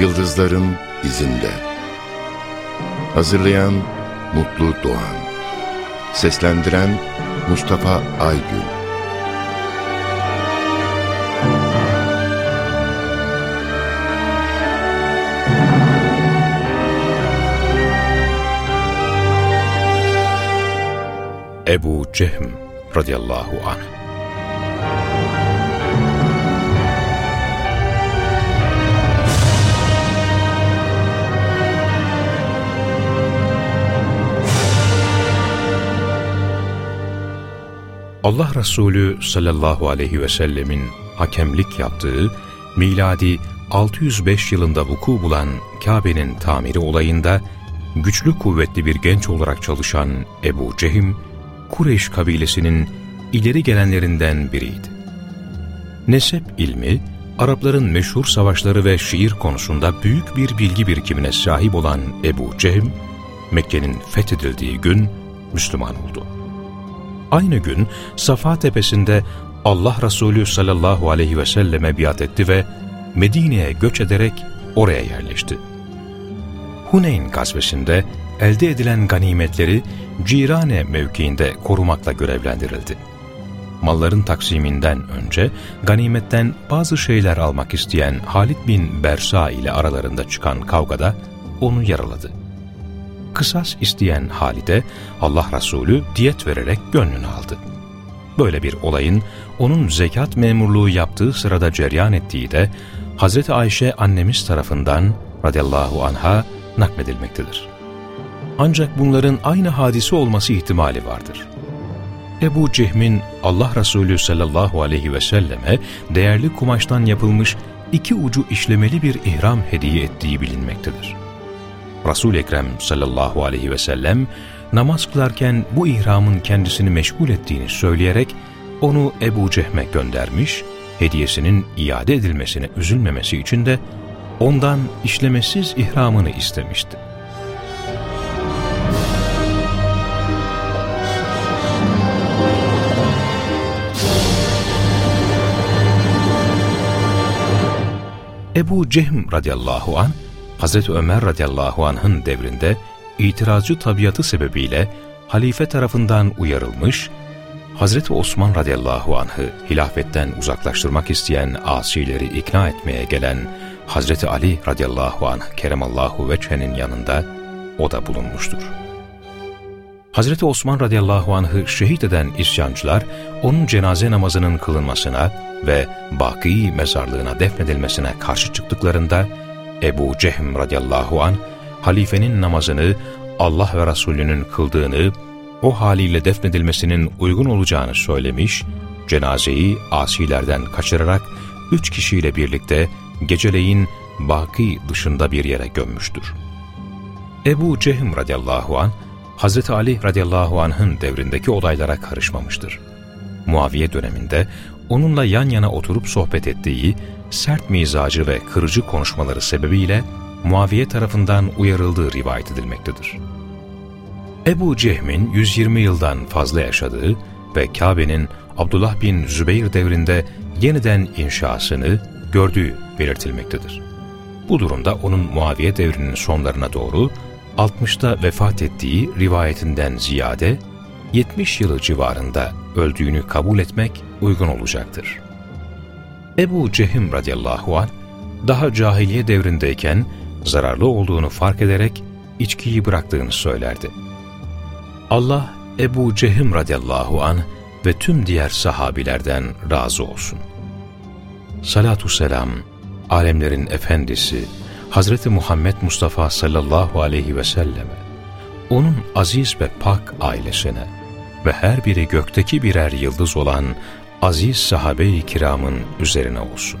Yıldızların izinde. Hazırlayan Mutlu Doğan. Seslendiren Mustafa Aygün. Ebu Cehm radıyallahu anh Allah Resulü sallallahu aleyhi ve sellemin hakemlik yaptığı miladi 605 yılında vuku bulan Kabe'nin tamiri olayında güçlü kuvvetli bir genç olarak çalışan Ebu Cehim, Kureyş kabilesinin ileri gelenlerinden biriydi. Nesep ilmi, Arapların meşhur savaşları ve şiir konusunda büyük bir bilgi birikimine sahip olan Ebu Cehim, Mekke'nin fethedildiği gün Müslüman oldu. Aynı gün Safa tepesinde Allah Resulü sallallahu aleyhi ve selleme biat etti ve Medine'ye göç ederek oraya yerleşti. Huneyn gazvesinde elde edilen ganimetleri Cirane mevkiinde korumakla görevlendirildi. Malların taksiminden önce ganimetten bazı şeyler almak isteyen Halid bin Bersa ile aralarında çıkan kavgada onu yaraladı kısas isteyen Halide Allah Resulü diyet vererek gönlünü aldı. Böyle bir olayın onun zekat memurluğu yaptığı sırada ceryan ettiği de Hz. Ayşe annemiz tarafından radıyallahu anha nakledilmektedir. Ancak bunların aynı hadisi olması ihtimali vardır. Ebu Cehm'in Allah Resulü sallallahu aleyhi ve selleme değerli kumaştan yapılmış iki ucu işlemeli bir ihram hediye ettiği bilinmektedir. Resul Ekrem sallallahu aleyhi ve sellem namaz kılarken bu ihramın kendisini meşgul ettiğini söyleyerek onu Ebu Cehme göndermiş, hediyesinin iade edilmesine üzülmemesi için de ondan işlemesiz ihramını istemişti. Ebu Cehm radıyallahu an Hz. Ömer radıyallahu anh'ın devrinde itirazcı tabiatı sebebiyle halife tarafından uyarılmış, Hz. Osman radıyallahu anh'ı hilafetten uzaklaştırmak isteyen asileri ikna etmeye gelen Hz. Ali radıyallahu anh keremallahu veçhenin yanında o da bulunmuştur. Hz. Osman radıyallahu anh'ı şehit eden isyancılar, onun cenaze namazının kılınmasına ve Baki mezarlığına defnedilmesine karşı çıktıklarında, Ebu Cehm radıyallahu an halifenin namazını Allah ve Resulünün kıldığını, o haliyle defnedilmesinin uygun olacağını söylemiş, cenazeyi asilerden kaçırarak üç kişiyle birlikte geceleyin Baki dışında bir yere gömmüştür. Ebu Cehm radıyallahu an Hz. Ali radıyallahu anh'ın devrindeki olaylara karışmamıştır. Muaviye döneminde onunla yan yana oturup sohbet ettiği sert mizacı ve kırıcı konuşmaları sebebiyle Muaviye tarafından uyarıldığı rivayet edilmektedir. Ebu Cehm'in 120 yıldan fazla yaşadığı ve Kabe'nin Abdullah bin Zübeyir devrinde yeniden inşasını gördüğü belirtilmektedir. Bu durumda onun Muaviye devrinin sonlarına doğru 60'ta vefat ettiği rivayetinden ziyade 70 yılı civarında öldüğünü kabul etmek uygun olacaktır. Ebu Cehim radıyallahu anh daha cahiliye devrindeyken zararlı olduğunu fark ederek içkiyi bıraktığını söylerdi. Allah Ebu Cehim radıyallahu anh ve tüm diğer sahabilerden razı olsun. Salatu selam, alemlerin efendisi, Hazreti Muhammed Mustafa sallallahu aleyhi ve selleme, onun aziz ve pak ailesine ve her biri gökteki birer yıldız olan aziz sahabe-i kiramın üzerine olsun.